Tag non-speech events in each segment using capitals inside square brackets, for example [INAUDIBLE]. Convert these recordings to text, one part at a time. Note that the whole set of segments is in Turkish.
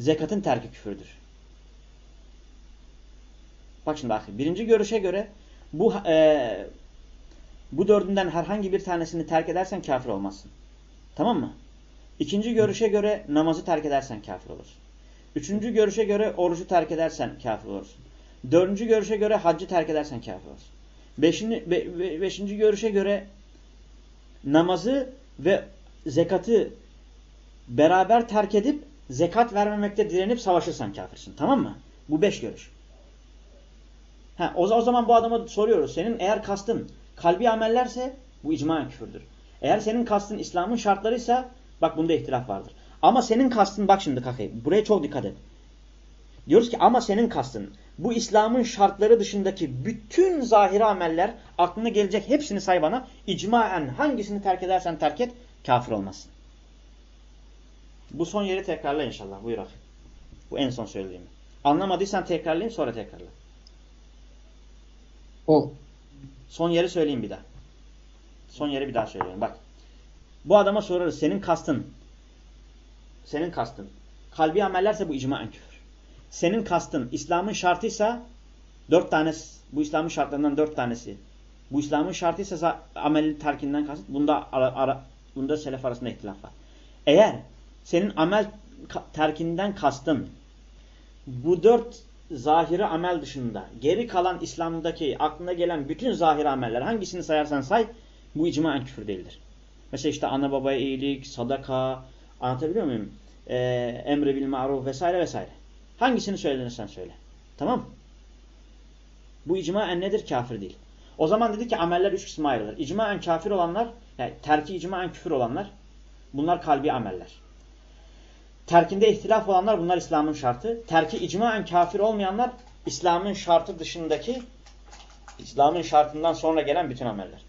zekatın terki küfürdür. Bak şimdi ahi. Birinci görüşe göre bu e, bu dördünden herhangi bir tanesini terk edersen kafir olmazsın. Tamam mı? İkinci görüşe göre namazı terk edersen kafir olursun. Üçüncü görüşe göre orucu terk edersen kafir olursun. Dördüncü görüşe göre haccı terk edersen kafir olursun. Beşinci, be, be, beşinci görüşe göre namazı ve zekatı beraber terk edip zekat vermemekte direnip savaşırsan kafirsin. Tamam mı? Bu beş görüş. Ha, o, o zaman bu adama soruyoruz. Senin eğer kastın kalbi amellerse bu icmaen küfürdür. Eğer senin kastın İslam'ın şartlarıysa bak bunda ihtilaf vardır. Ama senin kastın bak şimdi kakayı. Buraya çok dikkat et. Diyoruz ki ama senin kastın bu İslam'ın şartları dışındaki bütün zahiri ameller aklına gelecek hepsini say bana. İcmaen hangisini terk edersen terk et kafir olmazsın. Bu son yeri tekrarla inşallah. Buyur akı. Bu en son söylediğimi. Anlamadıysan tekrarlayayım sonra tekrarla. O. Son yeri söyleyeyim bir daha. Son yeri bir daha söyleyeyim. Bak. Bu adama sorarız. Senin kastın senin kastın kalbi amellerse bu icmaen küfür. Senin kastın İslam'ın şartıysa dört tanesi bu İslam'ın şartlarından dört tanesi bu İslam'ın şartıysa amel terkinden kasıt bunda ara, ara, bunda selef arasında ihtilaf var. Eğer senin amel terkinden kastın bu dört zahiri amel dışında geri kalan İslam'daki aklına gelen bütün zahiri ameller hangisini sayarsan say bu icmaen küfür değildir. Mesela işte ana babaya iyilik, sadaka, anlatabiliyor muyum? Ee, emre bil maruf vesaire vesaire. Hangisini söylenirsen söyle. Tamam Bu icmaen nedir? Kafir değil. O zaman dedi ki ameller üç kısma ayrılır. İcmaen kafir olanlar, yani terki icmaen küfür olanlar bunlar kalbi ameller. Terkinde ihtilaf olanlar bunlar İslam'ın şartı. Terki icmaen kafir olmayanlar İslam'ın şartı dışındaki İslam'ın şartından sonra gelen bütün ameller.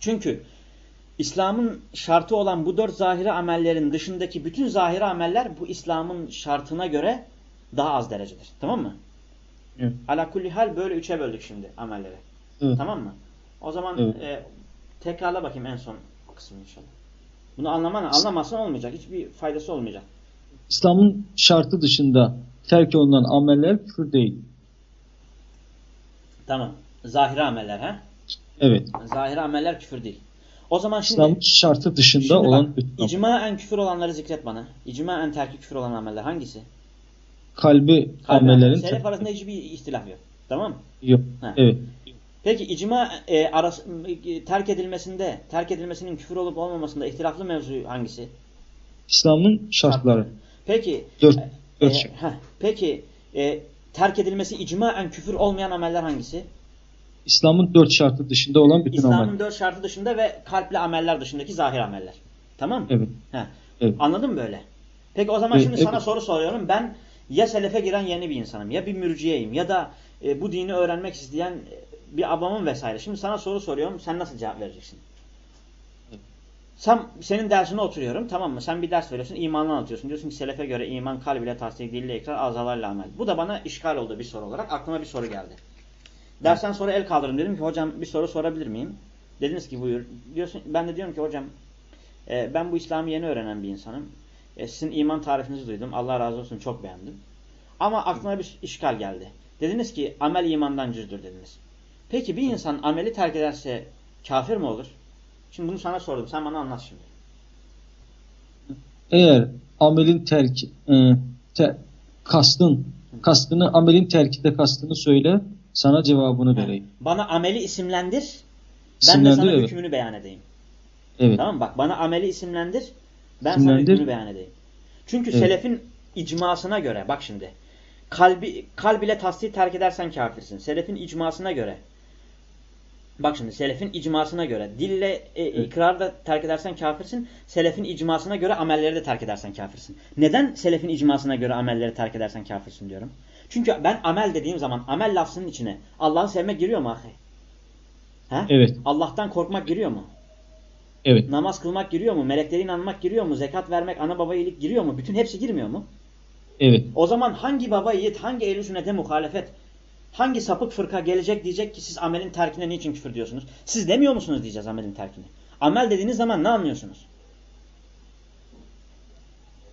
Çünkü İslam'ın şartı olan bu dört zahiri amellerin dışındaki bütün zahiri ameller bu İslam'ın şartına göre daha az derecedir. Tamam mı? Evet. Ala kulli hal böyle üçe böldük şimdi amelleri. Evet. Tamam mı? O zaman evet. e, tekrarla bakayım en son kısmını inşallah. Bunu anlaman, anlamazsan olmayacak. Hiçbir faydası olmayacak. İslam'ın şartı dışında terk olunan ameller küfür değil. Tamam. Zahiri ameller ha? Evet. Zahiri ameller küfür değil. O zaman şimdi İslam'ın şartı dışında şimdi olan bak, en küfür olanları zikret bana. en terki küfür olan ameller hangisi? Kalbi, Kalbi amellerin Selef arasında hiçbir ihtilaf yok. Tamam mı? Yok. Ha. Evet. Peki icma e, arası, e, terk edilmesinde, terk edilmesinin küfür olup olmamasında ihtilaflı mevzu hangisi? İslam'ın şartları. Peki dört, e, dört e, heh, peki e, terk edilmesi icmaen küfür olmayan ameller hangisi? İslam'ın dört şartı dışında olan bütün İslam'ın ameller. dört şartı dışında ve kalple ameller dışındaki zahir ameller. Tamam mı? Evet. Heh. evet. Anladın mı böyle? Peki o zaman evet, şimdi evet. sana soru soruyorum. Ben ya selefe giren yeni bir insanım ya bir mürciyeyim ya da e, bu dini öğrenmek isteyen bir abamın vesaire. Şimdi sana soru soruyorum. Sen nasıl cevap vereceksin? Sen, senin dersine oturuyorum tamam mı? Sen bir ders veriyorsun imanla anlatıyorsun. Diyorsun ki selefe göre iman kalb ile tasdik dille ikrar azalarla amel. Bu da bana işgal oldu bir soru olarak. Aklıma bir soru geldi. Dersten sonra el kaldırdım. Dedim ki hocam bir soru sorabilir miyim? Dediniz ki buyur. Diyorsun, ben de diyorum ki hocam e, ben bu İslam'ı yeni öğrenen bir insanım. E, sizin iman tarifinizi duydum. Allah razı olsun çok beğendim. Ama aklıma bir işgal geldi. Dediniz ki amel imandan cüzdür dediniz. Peki bir insan ameli terk ederse kafir mi olur? Şimdi bunu sana sordum. Sen bana anlat şimdi. Eğer amelin terki e, te, kastın kastını amelin terkinde kastını söyle sana cevabını vereyim. Bana ameli isimlendir. Ben de sana evet. hükmünü beyan edeyim. Evet. Tamam Bak bana ameli isimlendir. Ben isimlendir. sana hükmünü beyan edeyim. Çünkü evet. selefin icmasına göre bak şimdi kalbi kalb ile tasdiği terk edersen kafirsin. Selefin icmasına göre Bak şimdi selefin icmasına göre dille e, ikrar da terk edersen kafirsin. Selefin icmasına göre amelleri de terk edersen kafirsin. Neden selefin icmasına göre amelleri terk edersen kafirsin diyorum? Çünkü ben amel dediğim zaman amel lafzının içine Allah'ı sevmek giriyor mu ahi? He? Evet. Allah'tan korkmak giriyor mu? Evet. Namaz kılmak giriyor mu? Melekleri inanmak giriyor mu? Zekat vermek, ana baba iyilik giriyor mu? Bütün hepsi girmiyor mu? Evet. O zaman hangi baba yiğit, hangi ehl sünnete muhalefet, Hangi sapık fırka gelecek diyecek ki siz amelin terkine niçin küfür diyorsunuz? Siz demiyor musunuz diyeceğiz amelin terkine. Amel dediğiniz zaman ne anlıyorsunuz?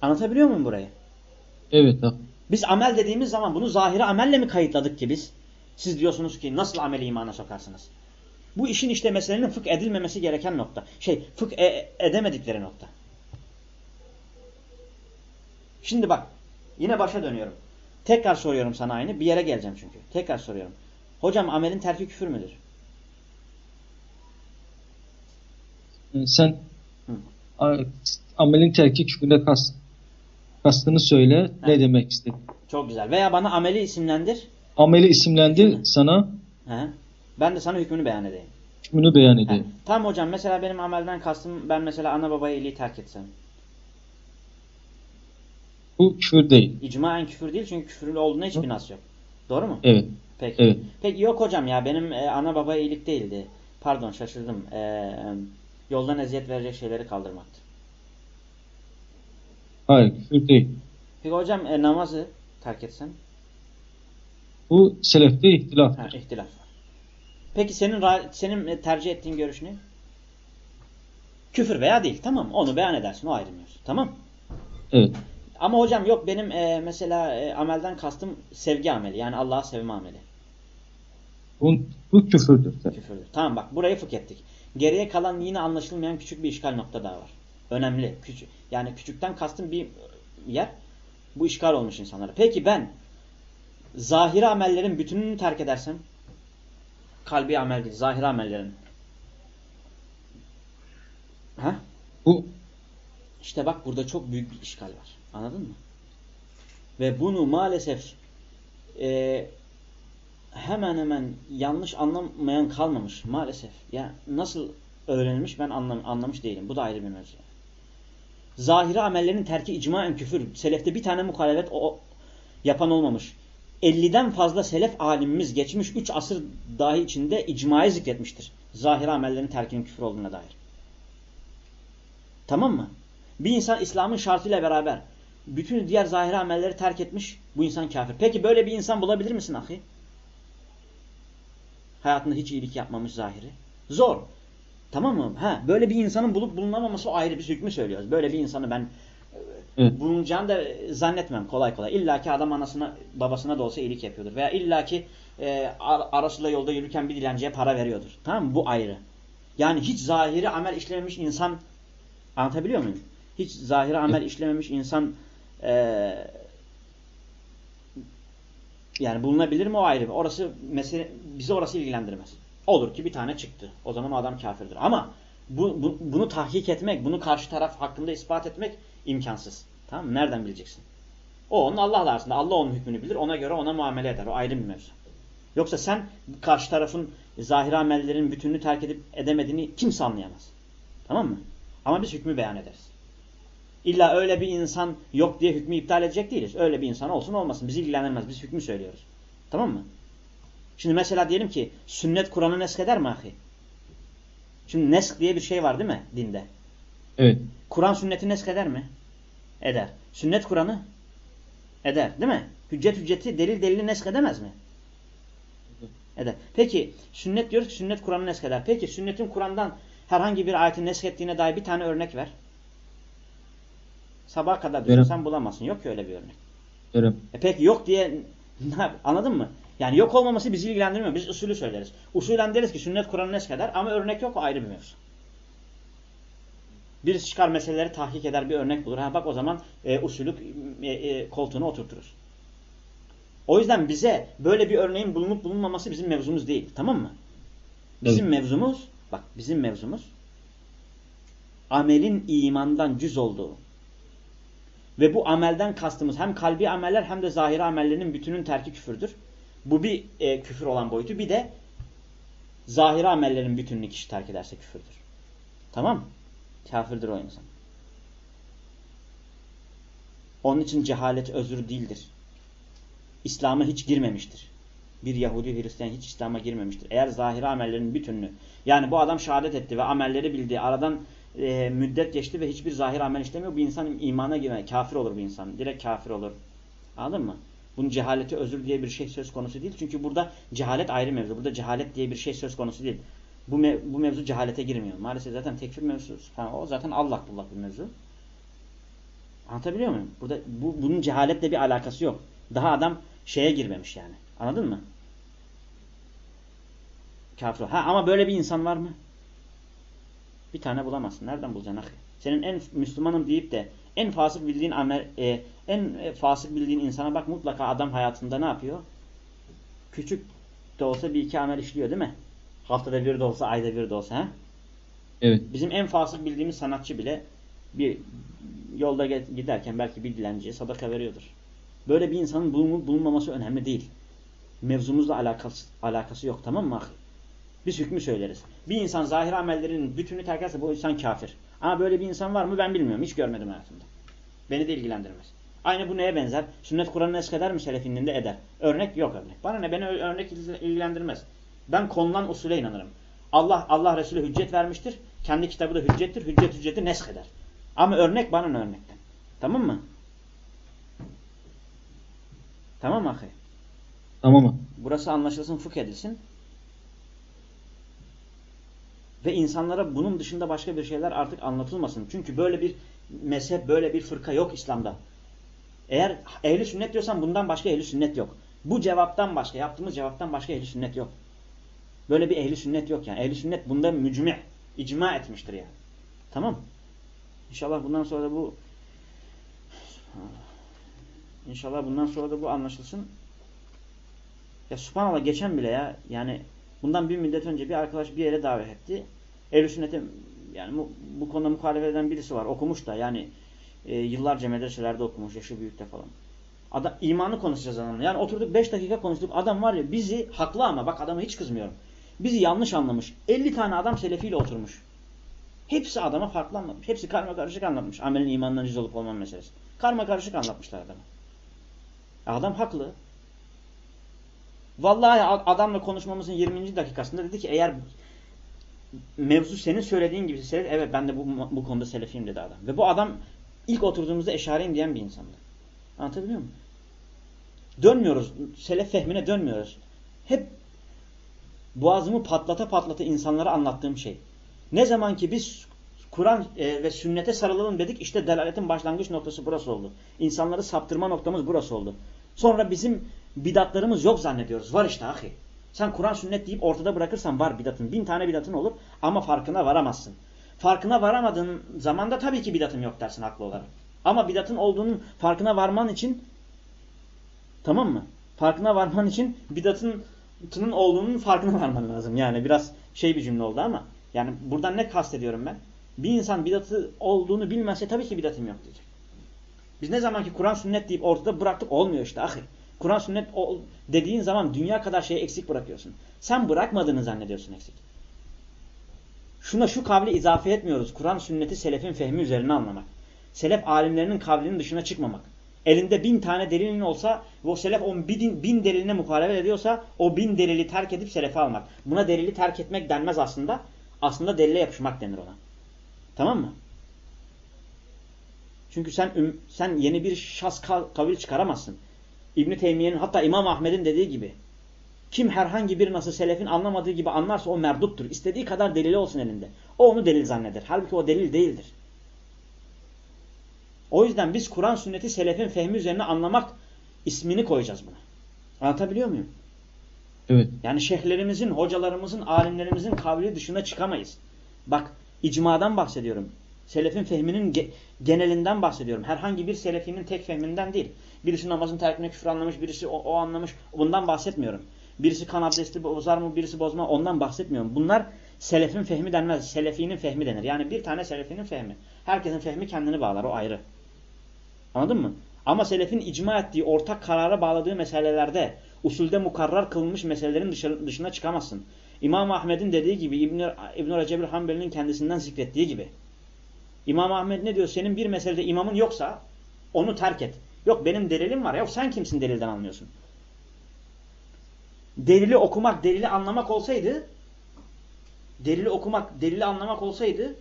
Anlatabiliyor muyum burayı? Evet. ha. Biz amel dediğimiz zaman bunu zahiri amelle mi kayıtladık ki biz? Siz diyorsunuz ki nasıl ameli imana sokarsınız? Bu işin işte meselenin fıkh edilmemesi gereken nokta. Şey fıkh e edemedikleri nokta. Şimdi bak yine başa dönüyorum. Tekrar soruyorum sana aynı. Bir yere geleceğim çünkü. Tekrar soruyorum. Hocam amelin terki küfür müdür? Ee, Sen Hı. amelin terki küfrüne kast, kastını söyle. Ne Heh. demek istedin? Çok güzel. Veya bana ameli isimlendir. Ameli isimlendir sana He. Ben de sana hükmünü beyan edeyim. hükmünü beyan He. edeyim. Tamam hocam mesela benim amelden kastım ben mesela ana babaya iyiliği terk etsem. Bu küfür değil. İcmaen küfür değil çünkü küfürlü olduğuna hiçbir nas yok. Doğru mu? Evet. Peki. Evet. Peki yok hocam ya benim e, ana babaya iyilik değildi. Pardon şaşırdım. E, yoldan eziyet verecek şeyleri kaldırmaktı. Hayır küfür değil. Peki hocam e, namazı terk etsen? Bu selefte ihtilaf. Ha, ihtilaf var. Peki senin senin e, tercih ettiğin görüş ne? Küfür veya değil. Tamam Onu beyan edersin. O ayrı mevzu. Tamam Evet. Ama hocam yok benim e, mesela e, amelden kastım sevgi ameli. Yani Allah'a sevme ameli. Bu, bu küfürdür. Küfürdür. Tamam bak burayı fıkh ettik. Geriye kalan yine anlaşılmayan küçük bir işgal nokta daha var. Önemli. Küçük, yani küçükten kastım bir yer. Bu işgal olmuş insanlara. Peki ben zahiri amellerin bütününü terk edersem kalbi amel değil. Zahiri amellerin. Ha? Bu İşte bak burada çok büyük bir işgal var. Anladın mı? Ve bunu maalesef e, hemen hemen yanlış anlamayan kalmamış maalesef. Ya nasıl öğrenilmiş ben anlam anlamış değilim. Bu da ayrı bir mevzu. Zahiri amellerin terki icmaen küfür. Selefte bir tane muhalefet o yapan olmamış. 50'den fazla selef alimimiz geçmiş 3 asır dahi içinde icmayı zikretmiştir. Zahiri amellerin terkinin küfür olduğuna dair. Tamam mı? Bir insan İslam'ın şartıyla beraber bütün diğer zahiri amelleri terk etmiş, bu insan kafir. Peki böyle bir insan bulabilir misin ahi? Hayatında hiç iyilik yapmamış zahiri. Zor. Tamam mı? Ha, böyle bir insanın bulup bulunamaması ayrı bir hükmü söylüyoruz. Böyle bir insanı ben Evet. bulunacağını da zannetmem kolay kolay. İlla ki adam anasına babasına da olsa iyilik yapıyordur. Veya illa ki e, ar arasıyla yolda yürürken bir dilenciye para veriyordur. Tamam mı? Bu ayrı. Yani hiç zahiri amel işlememiş insan anlatabiliyor muyum? Hiç zahiri amel işlememiş insan e, yani bulunabilir mi o ayrı. Orası mesele bizi orası ilgilendirmez. Olur ki bir tane çıktı. O zaman o adam kafirdir. Ama bu, bu, bunu tahkik etmek, bunu karşı taraf hakkında ispat etmek imkansız. Tamam mı? Nereden bileceksin? O onun Allah'la arasında. Allah onun hükmünü bilir. Ona göre ona muamele eder. O ayrı bir mevzu. Yoksa sen karşı tarafın zahiri amellerin bütününü terk edip edemediğini kimse anlayamaz. Tamam mı? Ama biz hükmü beyan ederiz. İlla öyle bir insan yok diye hükmü iptal edecek değiliz. Öyle bir insan olsun olmasın. Bizi ilgilendirmez. Biz hükmü söylüyoruz. Tamam mı? Şimdi mesela diyelim ki sünnet Kur'an'ı nesk eder mi ahi? Şimdi nesk diye bir şey var değil mi dinde? evet. Kur'an sünneti nesk eder mi? Eder. Sünnet Kur'an'ı eder değil mi? Hüccet hücceti delil delili nesk edemez mi? Eder. Peki sünnet diyoruz ki sünnet Kur'an'ı nesk eder. Peki sünnetin Kur'an'dan herhangi bir ayetin nesk ettiğine dair bir tane örnek ver. Sabaha kadar düşünsen bulamazsın. Yok ki öyle bir örnek. Derim. E peki yok diye [LAUGHS] anladın mı? Yani yok olmaması bizi ilgilendirmiyor. Biz usulü söyleriz. Usulen deriz ki sünnet Kur'an'ı nesk eder ama örnek yok o ayrı bir mevzu. Birisi çıkar meseleleri tahkik eder bir örnek bulur. Ha bak o zaman e, usulü e, e, koltuğuna oturturuz. O yüzden bize böyle bir örneğin bulunup bulunmaması bizim mevzumuz değil. Tamam mı? Bizim Evet. mevzumuz bak bizim mevzumuz amelin imandan cüz olduğu ve bu amelden kastımız hem kalbi ameller hem de zahiri amellerinin bütünün terki küfürdür. Bu bir e, küfür olan boyutu. Bir de zahiri amellerin bütününü kişi terk ederse küfürdür. Tamam mı? Kafirdir o insan. Onun için cehalet özür değildir. İslam'a hiç girmemiştir. Bir Yahudi Hristiyan hiç İslam'a girmemiştir. Eğer zahiri amellerin bütününü yani bu adam şehadet etti ve amelleri bildi. Aradan e, müddet geçti ve hiçbir zahir amel işlemiyor. Bu insan imana girme. Kafir olur bu insan. Direkt kafir olur. Anladın mı? Bunun cehaleti özür diye bir şey söz konusu değil. Çünkü burada cehalet ayrı mevzu. Burada cehalet diye bir şey söz konusu değil. Bu, mev bu mevzu cehalete girmiyor. Maalesef zaten tekfir mevzusu. falan. O zaten allak bullak bir mevzu. Anlatabiliyor muyum? Burada bu, bunun cehaletle bir alakası yok. Daha adam şeye girmemiş yani. Anladın mı? Kafir. Ha ama böyle bir insan var mı? Bir tane bulamazsın. Nereden bulacaksın ahi? Senin en Müslümanım deyip de en fasık bildiğin amel, e, en fasık bildiğin insana bak mutlaka adam hayatında ne yapıyor? Küçük de olsa bir iki amel işliyor değil mi? Haftada bir de olsa, ayda bir de olsa. He? Evet. Bizim en fasık bildiğimiz sanatçı bile bir yolda giderken belki bir dilenciye sadaka veriyordur. Böyle bir insanın bulunup bulunmaması önemli değil. Mevzumuzla alakası, alakası yok tamam mı? Biz hükmü söyleriz. Bir insan zahir amellerinin bütünü terk etse bu insan kafir. Ama böyle bir insan var mı ben bilmiyorum. Hiç görmedim hayatımda. Beni de ilgilendirmez. Aynı bu neye benzer? Sünnet Kur'an'ı eskeder mi selefinin de eder. Örnek yok örnek. Bana ne beni örnek ilgilendirmez. Ben konulan usule inanırım. Allah Allah Resulü hüccet vermiştir. Kendi kitabı da hüccettir. Hüccet hücceti nesk eder. Ama örnek bana ne örnekten. Tamam mı? Tamam mı ahi? Tamam mı? Burası anlaşılsın, fıkh edilsin. Ve insanlara bunun dışında başka bir şeyler artık anlatılmasın. Çünkü böyle bir mezhep, böyle bir fırka yok İslam'da. Eğer ehli sünnet diyorsan bundan başka ehli sünnet yok. Bu cevaptan başka, yaptığımız cevaptan başka ehli sünnet yok. Böyle bir ehli sünnet yok yani. Ehli sünnet bunda mücmi, icma etmiştir yani. Tamam İnşallah bundan sonra da bu İnşallah bundan sonra da bu anlaşılsın. Ya subhanallah geçen bile ya yani bundan bir müddet önce bir arkadaş bir yere davet etti. Ehl-i sünnete yani bu, bu konuda muhalefet eden birisi var. Okumuş da yani e, yıllarca medreselerde okumuş. Yaşı büyükte falan. Adam, imanı konuşacağız adamla. Yani oturduk 5 dakika konuştuk. Adam var ya bizi haklı ama bak adama hiç kızmıyorum. Bizi yanlış anlamış. 50 tane adam selefiyle oturmuş. Hepsi adama farklı anlatmış. Hepsi karma karışık anlatmış. Amelin imandan cüz olup olmam meselesi. Karma karışık anlatmışlar adama. Adam haklı. Vallahi adamla konuşmamızın 20. dakikasında dedi ki eğer mevzu senin söylediğin gibi selef, evet ben de bu, bu konuda selefiyim dedi adam. Ve bu adam ilk oturduğumuzda eşareyim diyen bir insandı. Anlatabiliyor muyum? Dönmüyoruz. Selef fehmine dönmüyoruz. Hep boğazımı patlata patlata insanlara anlattığım şey. Ne zaman ki biz Kur'an e, ve sünnete sarılalım dedik işte delaletin başlangıç noktası burası oldu. İnsanları saptırma noktamız burası oldu. Sonra bizim bidatlarımız yok zannediyoruz. Var işte ahi. Sen Kur'an sünnet deyip ortada bırakırsan var bidatın. Bin tane bidatın olur ama farkına varamazsın. Farkına varamadığın zaman da tabii ki bidatın yok dersin haklı olarak. Ama bidatın olduğunun farkına varman için tamam mı? Farkına varman için bidatın olduğunun farkına varman lazım. Yani biraz şey bir cümle oldu ama yani buradan ne kastediyorum ben? Bir insan bidatı olduğunu bilmezse tabii ki bidatım yok diyecek. Biz ne zaman ki Kur'an sünnet deyip ortada bıraktık olmuyor işte ahir. Kur'an sünnet dediğin zaman dünya kadar şeyi eksik bırakıyorsun. Sen bırakmadığını zannediyorsun eksik. Şuna şu kavli izafe etmiyoruz. Kur'an sünneti selefin fehmi üzerine anlamak. Selef alimlerinin kavlinin dışına çıkmamak. Elinde bin tane delilin olsa ve o selef on bin, bin deliline muhalefet ediyorsa o bin delili terk edip selefe almak. Buna delili terk etmek denmez aslında. Aslında delile yapışmak denir ona. Tamam mı? Çünkü sen sen yeni bir şas kavil çıkaramazsın. İbn Teymiye'nin hatta İmam Ahmed'in dediği gibi kim herhangi bir nasıl selefin anlamadığı gibi anlarsa o merduttur. İstediği kadar delili olsun elinde. O onu delil zanneder. Halbuki o delil değildir. O yüzden biz Kur'an sünneti selefin fehmi üzerine anlamak ismini koyacağız buna. Anlatabiliyor muyum? Evet. Yani şeyhlerimizin, hocalarımızın, alimlerimizin kavli dışına çıkamayız. Bak icmadan bahsediyorum. Selefin fehminin ge genelinden bahsediyorum. Herhangi bir selefinin tek fehminden değil. Birisi namazın terkine küfür anlamış, birisi o, o anlamış. Bundan bahsetmiyorum. Birisi kan abdesti bozar mı, birisi bozma ondan bahsetmiyorum. Bunlar selefin fehmi denmez. Selefinin fehmi denir. Yani bir tane selefinin fehmi. Herkesin fehmi kendini bağlar. O ayrı. Anladın mı? Ama selefin icma ettiği, ortak karara bağladığı meselelerde usulde mukarrar kılınmış meselelerin dışına çıkamazsın. İmam Ahmed'in dediği gibi İbn-i İbn Recep Hanbeli'nin kendisinden zikrettiği gibi. İmam Ahmed ne diyor? Senin bir meselede imamın yoksa onu terk et. Yok benim delilim var. Yok sen kimsin delilden anlıyorsun? Delili okumak, delili anlamak olsaydı delili okumak, delili anlamak olsaydı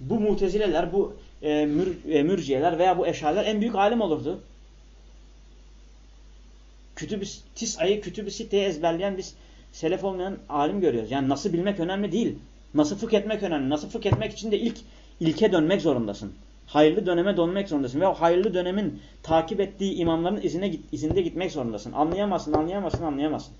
bu mutezileler, bu e, mür, e, mürciyeler veya bu eşareler en büyük alim olurdu. Kütüb-i Tis'a'yı Kütüb-i Sitte'yi ezberleyen biz selef olmayan alim görüyoruz. Yani nasıl bilmek önemli değil. Nasıl fıkh etmek önemli. Nasıl fıkh etmek için de ilk ilke dönmek zorundasın. Hayırlı döneme dönmek zorundasın. Ve o hayırlı dönemin takip ettiği imamların izine, izinde gitmek zorundasın. Anlayamazsın, anlayamazsın, anlayamazsın.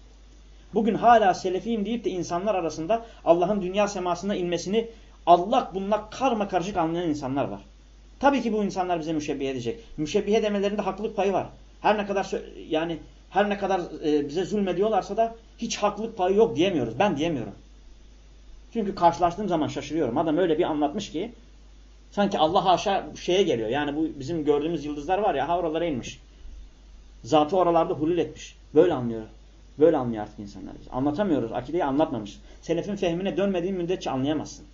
Bugün hala selefiyim deyip de insanlar arasında Allah'ın dünya semasına inmesini Allah bununla karma karışık anlayan insanlar var. Tabii ki bu insanlar bize müşebbih edecek. Müşebbihe demelerinde haklılık payı var. Her ne kadar yani her ne kadar e, bize zulmediyorlarsa da hiç haklılık payı yok diyemiyoruz. Ben diyemiyorum. Çünkü karşılaştığım zaman şaşırıyorum. Adam öyle bir anlatmış ki sanki Allah haşa şeye geliyor. Yani bu bizim gördüğümüz yıldızlar var ya ha oralara inmiş. Zatı oralarda hulul etmiş. Böyle anlıyor. Böyle anlıyor artık insanlar. Biz. Anlatamıyoruz. Akideyi anlatmamış. Selefin fehmine dönmediğin müddetçe anlayamazsın.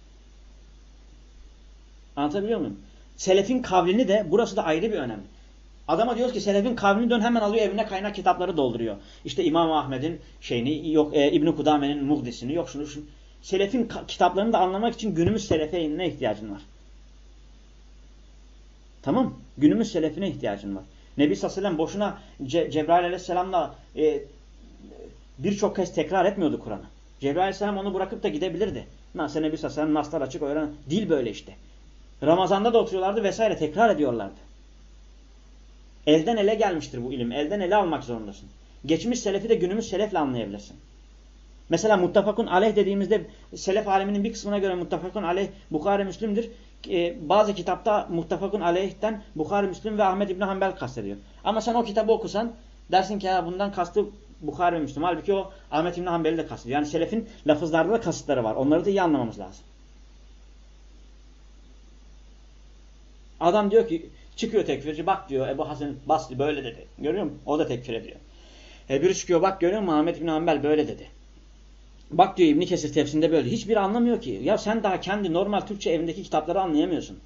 Anlatabiliyor muyum? Selefin kavlini de burası da ayrı bir önem. Adama diyoruz ki selefin kavlini dön hemen alıyor evine kaynak kitapları dolduruyor. İşte İmam Ahmed'in şeyini yok e, İbn Kudame'nin muhdisini yok şunu şunu. Selefin kitaplarını da anlamak için günümüz selefe ne ihtiyacın var? Tamam Günümüz selefine ihtiyacın var. Nebi sellem boşuna Ce Cebrail aleyhisselamla e, birçok kez tekrar etmiyordu Kur'an'ı. Cebrail aleyhisselam onu bırakıp da gidebilirdi. Nasıl Nebi sellem naslar açık öğren. Dil böyle işte. Ramazanda da oturuyorlardı vesaire tekrar ediyorlardı. Elden ele gelmiştir bu ilim. Elden ele almak zorundasın. Geçmiş selefi de günümüz selefle anlayabilirsin. Mesela muttafakun aleyh dediğimizde selef aleminin bir kısmına göre muttafakun aleyh Bukhari Müslim'dir. Ee, bazı kitapta muttafakun aleyhten Bukhari Müslim ve Ahmet İbni Hanbel kastediyor. Ama sen o kitabı okusan dersin ki ya bundan kastı Bukhari ve Müslim. Halbuki o Ahmet İbni Hanbel'i de kastediyor. Yani selefin lafızlarda da kasıtları var. Onları da iyi anlamamız lazım. Adam diyor ki çıkıyor tekfirci bak diyor Ebu Hasan Basri böyle dedi. Görüyor musun? O da tekfir ediyor. E biri çıkıyor bak görüyor musun Ahmet İbni Hanbel böyle dedi. Bak diyor İbni Kesir tefsirinde böyle. Hiçbir anlamıyor ki. Ya sen daha kendi normal Türkçe evindeki kitapları anlayamıyorsun.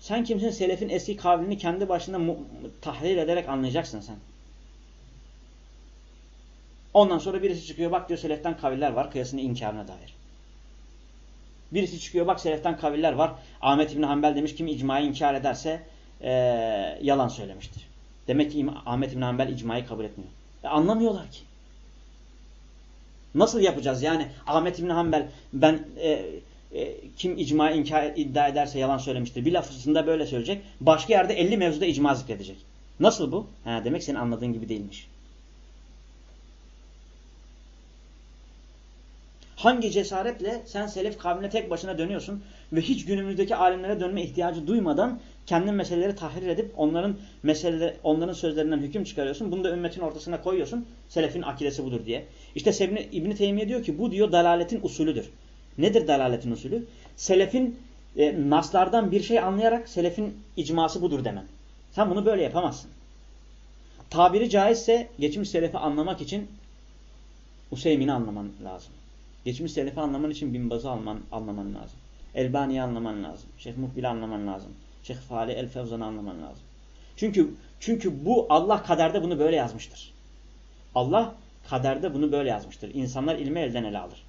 Sen kimsin? Selefin eski kavlini kendi başına tahrir ederek anlayacaksın sen. Ondan sonra birisi çıkıyor bak diyor seleften kaviller var kıyasının inkarına dair. Birisi çıkıyor bak seleften kaviller var. Ahmet İbni Hanbel demiş kim icmayı inkar ederse ee, yalan söylemiştir. Demek ki Ahmet İbni Hanbel icmayı kabul etmiyor. E, anlamıyorlar ki. Nasıl yapacağız? Yani Ahmet İbni Hanbel ben e, e, kim icma inkar iddia ederse yalan söylemiştir. Bir lafısında böyle söyleyecek. Başka yerde 50 mevzuda icma zikredecek. Nasıl bu? Ha, demek senin anladığın gibi değilmiş. Hangi cesaretle sen selef kavmine tek başına dönüyorsun ve hiç günümüzdeki alimlere dönme ihtiyacı duymadan kendin meseleleri tahrir edip onların meseleleri, onların sözlerinden hüküm çıkarıyorsun. Bunu da ümmetin ortasına koyuyorsun. Selefin akidesi budur diye. İşte Sebni, İbn Teymiye diyor ki bu diyor dalaletin usulüdür. Nedir dalaletin usulü? Selefin e, naslardan bir şey anlayarak selefin icması budur demen. Sen bunu böyle yapamazsın. Tabiri caizse geçmiş selefi anlamak için Useymin'i anlaman lazım. Geçmiş selefi anlaman için Binbaz'ı anlaman lazım. Elbani'yi anlaman lazım. Şeyh Muhbil'i anlaman lazım. Şeyh Fali El Fevzan'ı anlaman lazım. Çünkü çünkü bu Allah kaderde bunu böyle yazmıştır. Allah kaderde bunu böyle yazmıştır. İnsanlar ilmi elden ele alır.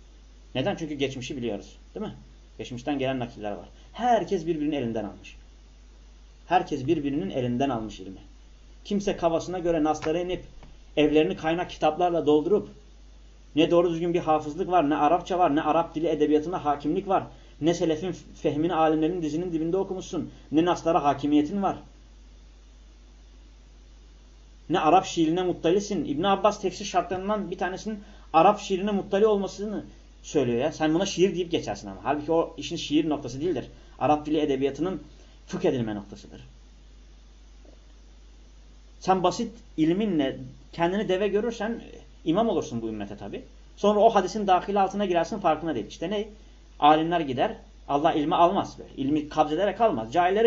Neden? Çünkü geçmişi biliyoruz. Değil mi? Geçmişten gelen nakiller var. Herkes birbirinin elinden almış. Herkes birbirinin elinden almış ilmi. Kimse kafasına göre naslara inip evlerini kaynak kitaplarla doldurup ne doğru düzgün bir hafızlık var, ne Arapça var, ne Arap dili edebiyatına hakimlik var. Ne selefin fehmini alimlerin dizinin dibinde okumuşsun. Ne naslara hakimiyetin var. Ne Arap şiirine muttalisin. İbn Abbas tefsir şartlarından bir tanesinin Arap şiirine muttali olmasını söylüyor ya. Sen buna şiir deyip geçersin ama. Halbuki o işin şiir noktası değildir. Arap dili edebiyatının fıkh edilme noktasıdır. Sen basit ilminle kendini deve görürsen imam olursun bu ümmete tabi. Sonra o hadisin dahili altına girersin farkına değil. İşte ne? Alimler gider. Allah ilmi almaz. Böyle. İlmi kabzederek almaz. Cahilleri